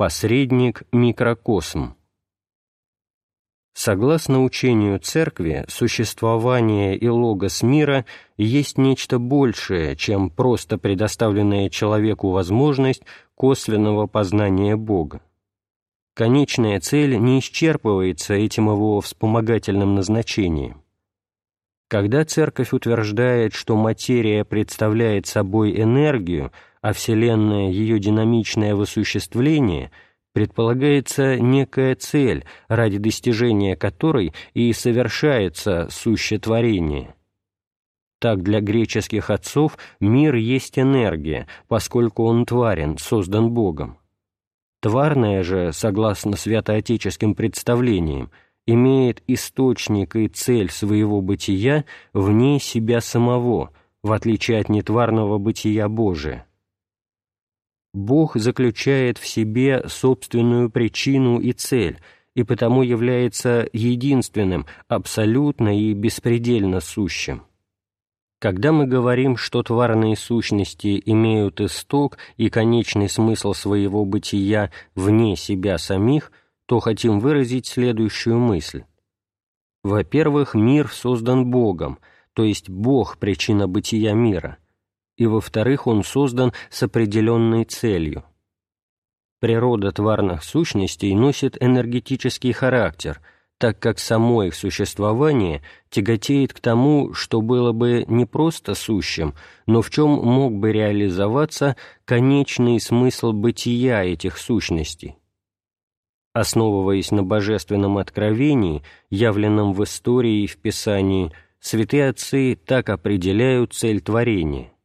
Посредник – микрокосм. Согласно учению Церкви, существование и логос мира есть нечто большее, чем просто предоставленная человеку возможность косвенного познания Бога. Конечная цель не исчерпывается этим его вспомогательным назначением. Когда Церковь утверждает, что материя представляет собой энергию, а Вселенная — ее динамичное высуществление — предполагается некая цель, ради достижения которой и совершается сущетворение. Так для греческих отцов мир есть энергия, поскольку он тварен, создан Богом. Тварное же, согласно святоотеческим представлениям, имеет источник и цель своего бытия вне себя самого, в отличие от нетварного бытия Божия. Бог заключает в себе собственную причину и цель, и потому является единственным, абсолютно и беспредельно сущим. Когда мы говорим, что тварные сущности имеют исток и конечный смысл своего бытия вне себя самих, то хотим выразить следующую мысль. Во-первых, мир создан Богом, то есть Бог – причина бытия мира – и, во-вторых, он создан с определенной целью. Природа тварных сущностей носит энергетический характер, так как само их существование тяготеет к тому, что было бы не просто сущим, но в чем мог бы реализоваться конечный смысл бытия этих сущностей. Основываясь на божественном откровении, явленном в истории и в Писании, святые отцы так определяют цель творения –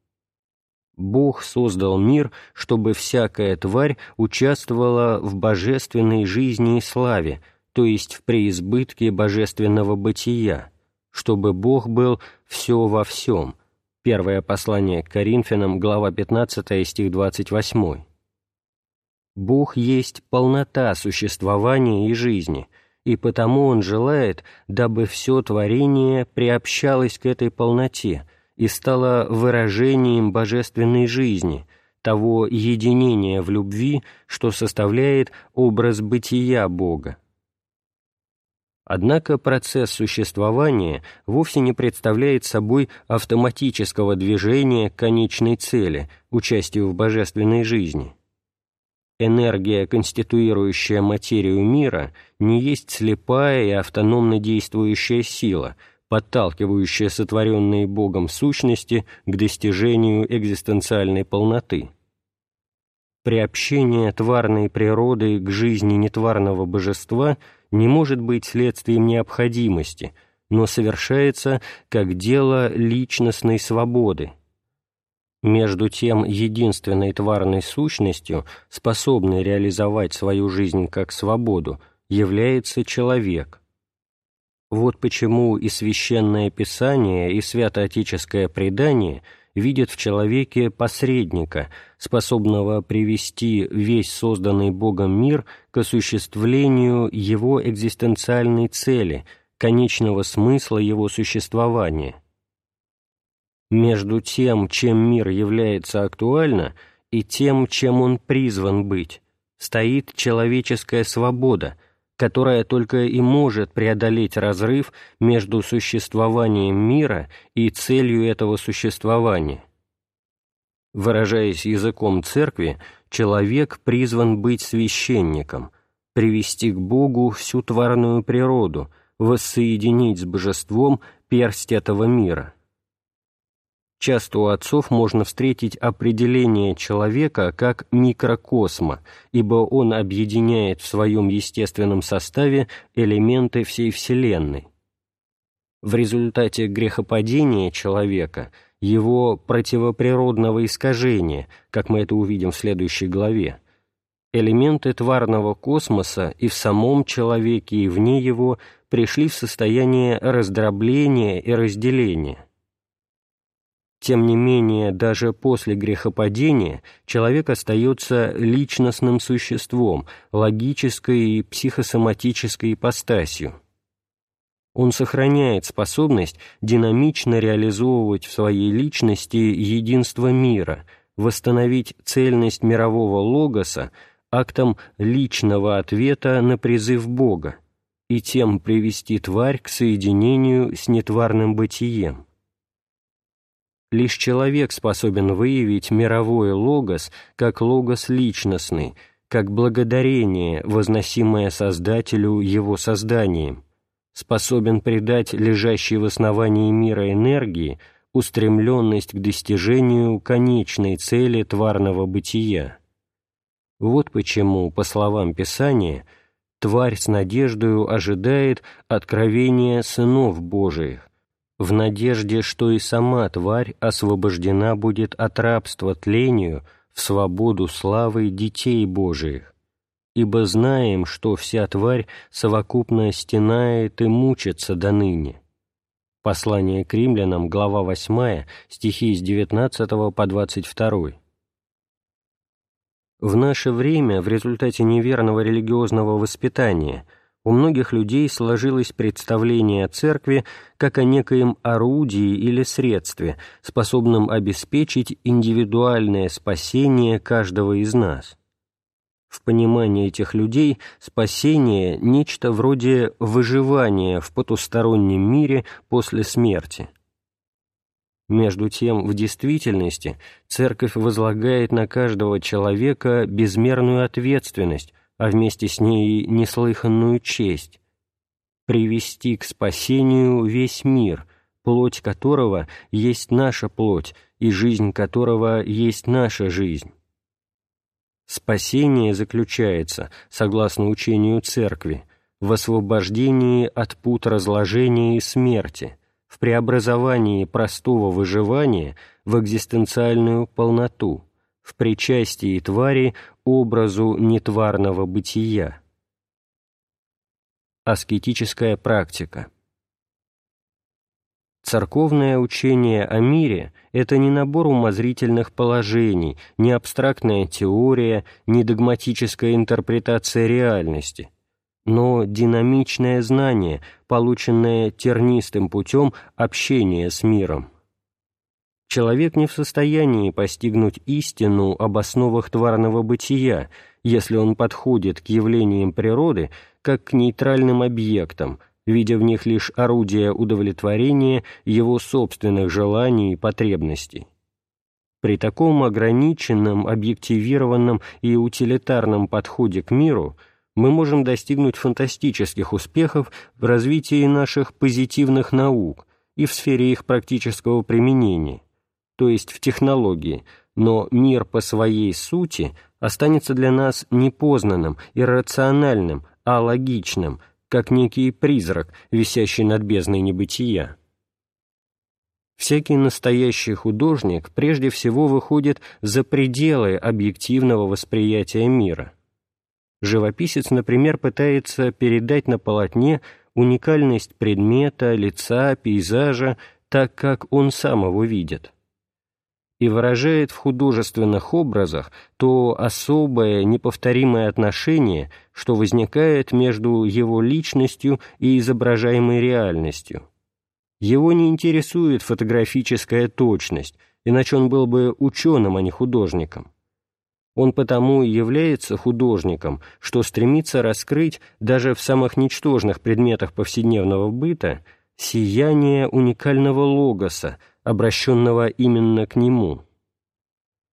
Бог создал мир, чтобы всякая тварь участвовала в божественной жизни и славе, то есть в преизбытке божественного бытия, чтобы Бог был все во всем. Первое послание к Коринфянам, глава 15, стих 28. Бог есть полнота существования и жизни, и потому Он желает, дабы все творение приобщалось к этой полноте – и стало выражением божественной жизни, того единения в любви, что составляет образ бытия Бога. Однако процесс существования вовсе не представляет собой автоматического движения к конечной цели, участию в божественной жизни. Энергия, конституирующая материю мира, не есть слепая и автономно действующая сила – подталкивающая сотворенные Богом сущности к достижению экзистенциальной полноты. Приобщение тварной природы к жизни нетварного божества не может быть следствием необходимости, но совершается как дело личностной свободы. Между тем, единственной тварной сущностью, способной реализовать свою жизнь как свободу, является человек – вот почему и Священное Писание, и святоотеческое предание видят в человеке посредника, способного привести весь созданный Богом мир к осуществлению его экзистенциальной цели, конечного смысла его существования. Между тем, чем мир является актуально, и тем, чем он призван быть, стоит человеческая свобода – которая только и может преодолеть разрыв между существованием мира и целью этого существования. Выражаясь языком церкви, человек призван быть священником, привести к Богу всю тварную природу, воссоединить с божеством персть этого мира. Часто у отцов можно встретить определение человека как микрокосма, ибо он объединяет в своем естественном составе элементы всей Вселенной. В результате грехопадения человека, его противоприродного искажения, как мы это увидим в следующей главе, элементы тварного космоса и в самом человеке, и вне его пришли в состояние раздробления и разделения. Тем не менее, даже после грехопадения человек остается личностным существом, логической и психосоматической ипостасью. Он сохраняет способность динамично реализовывать в своей личности единство мира, восстановить цельность мирового логоса, актом личного ответа на призыв Бога и тем привести тварь к соединению с нетварным бытием. Лишь человек способен выявить мировой логос как логос личностный, как благодарение, возносимое Создателю его созданием, способен придать лежащей в основании мира энергии устремленность к достижению конечной цели тварного бытия. Вот почему, по словам Писания, тварь с надеждою ожидает откровения сынов Божиих, в надежде, что и сама тварь освобождена будет от рабства тлению в свободу славы детей Божиих. Ибо знаем, что вся тварь совокупно стенает и мучится до ныне. Послание к римлянам, глава 8, стихи с 19 по 22. В наше время, в результате неверного религиозного воспитания, у многих людей сложилось представление о церкви как о некоем орудии или средстве, способном обеспечить индивидуальное спасение каждого из нас. В понимании этих людей спасение – нечто вроде выживания в потустороннем мире после смерти – между тем, в действительности Церковь возлагает на каждого человека безмерную ответственность, а вместе с ней неслыханную честь – привести к спасению весь мир, плоть которого есть наша плоть и жизнь которого есть наша жизнь. Спасение заключается, согласно учению Церкви, в освобождении от пут разложения и смерти – в преобразовании простого выживания в экзистенциальную полноту, в причастии твари образу нетварного бытия. Аскетическая практика Церковное учение о мире – это не набор умозрительных положений, не абстрактная теория, не догматическая интерпретация реальности – но динамичное знание, полученное тернистым путем общения с миром. Человек не в состоянии постигнуть истину об основах тварного бытия, если он подходит к явлениям природы как к нейтральным объектам, видя в них лишь орудие удовлетворения его собственных желаний и потребностей. При таком ограниченном, объективированном и утилитарном подходе к миру – мы можем достигнуть фантастических успехов в развитии наших позитивных наук и в сфере их практического применения, то есть в технологии, но мир по своей сути останется для нас непознанным, иррациональным, а логичным, как некий призрак, висящий над бездной небытия. Всякий настоящий художник прежде всего выходит за пределы объективного восприятия мира – Живописец, например, пытается передать на полотне уникальность предмета, лица, пейзажа, так как он сам его видит. И выражает в художественных образах то особое, неповторимое отношение, что возникает между его личностью и изображаемой реальностью. Его не интересует фотографическая точность, иначе он был бы ученым, а не художником. Он потому и является художником, что стремится раскрыть даже в самых ничтожных предметах повседневного быта сияние уникального логоса, обращенного именно к нему.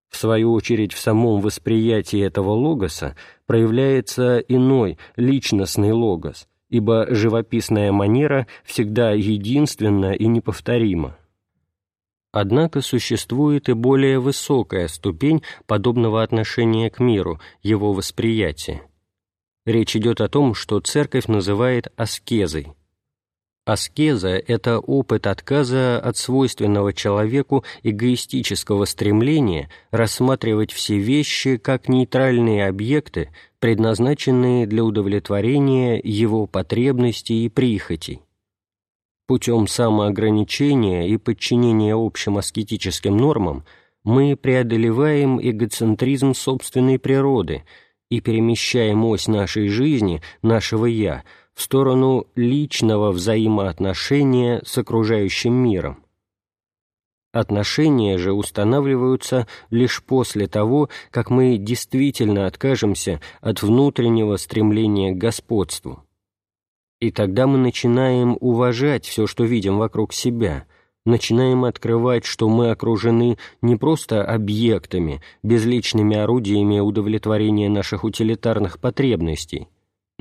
В свою очередь, в самом восприятии этого логоса проявляется иной, личностный логос, ибо живописная манера всегда единственна и неповторима. Однако существует и более высокая ступень подобного отношения к миру, его восприятия. Речь идет о том, что Церковь называет аскезой. Аскеза – это опыт отказа от свойственного человеку эгоистического стремления рассматривать все вещи как нейтральные объекты, предназначенные для удовлетворения его потребностей и прихотей. Путем самоограничения и подчинения общим аскетическим нормам мы преодолеваем эгоцентризм собственной природы и перемещаем ось нашей жизни, нашего «я», в сторону личного взаимоотношения с окружающим миром. Отношения же устанавливаются лишь после того, как мы действительно откажемся от внутреннего стремления к господству. И тогда мы начинаем уважать все, что видим вокруг себя, начинаем открывать, что мы окружены не просто объектами, безличными орудиями удовлетворения наших утилитарных потребностей,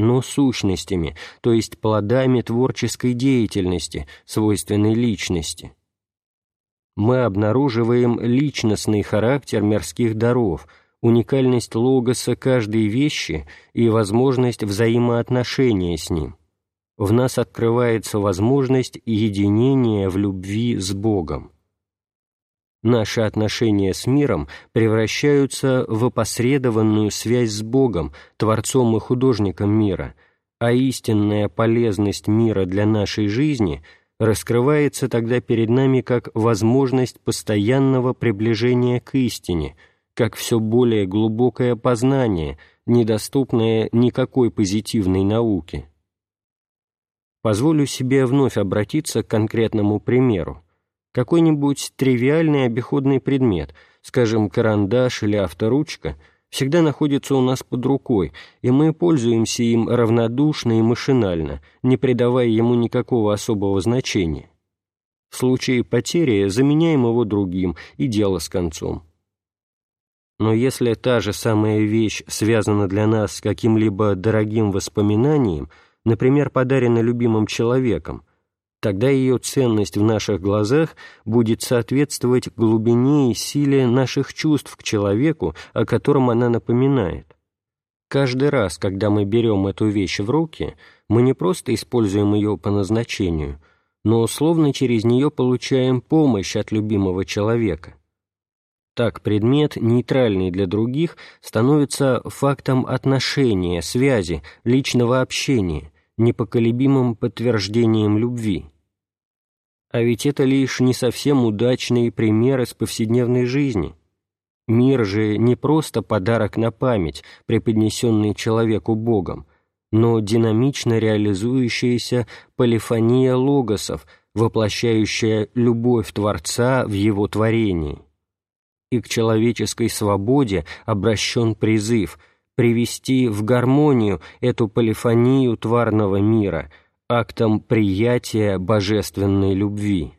но сущностями, то есть плодами творческой деятельности, свойственной личности. Мы обнаруживаем личностный характер мирских даров, уникальность логоса каждой вещи и возможность взаимоотношения с ним. В нас открывается возможность единения в любви с Богом. Наши отношения с миром превращаются в опосредованную связь с Богом, Творцом и Художником мира, а истинная полезность мира для нашей жизни раскрывается тогда перед нами как возможность постоянного приближения к истине, как все более глубокое познание, недоступное никакой позитивной науке. Позволю себе вновь обратиться к конкретному примеру какой-нибудь тривиальный обиходный предмет, скажем, карандаш или авторучка, всегда находится у нас под рукой, и мы пользуемся им равнодушно и машинально, не придавая ему никакого особого значения. В случае потери заменяем его другим, и дело с концом. Но если та же самая вещь связана для нас с каким-либо дорогим воспоминанием, например, подарена любимым человеком, тогда ее ценность в наших глазах будет соответствовать глубине и силе наших чувств к человеку, о котором она напоминает. Каждый раз, когда мы берем эту вещь в руки, мы не просто используем ее по назначению, но условно через нее получаем помощь от любимого человека. Так предмет, нейтральный для других, становится фактом отношения, связи, личного общения, непоколебимым подтверждением любви. А ведь это лишь не совсем удачные примеры из повседневной жизни. Мир же не просто подарок на память, преподнесенный человеку Богом, но динамично реализующаяся полифония логосов, воплощающая любовь Творца в его творении. И к человеческой свободе обращен призыв привести в гармонию эту полифонию тварного мира – актом приятия божественной любви.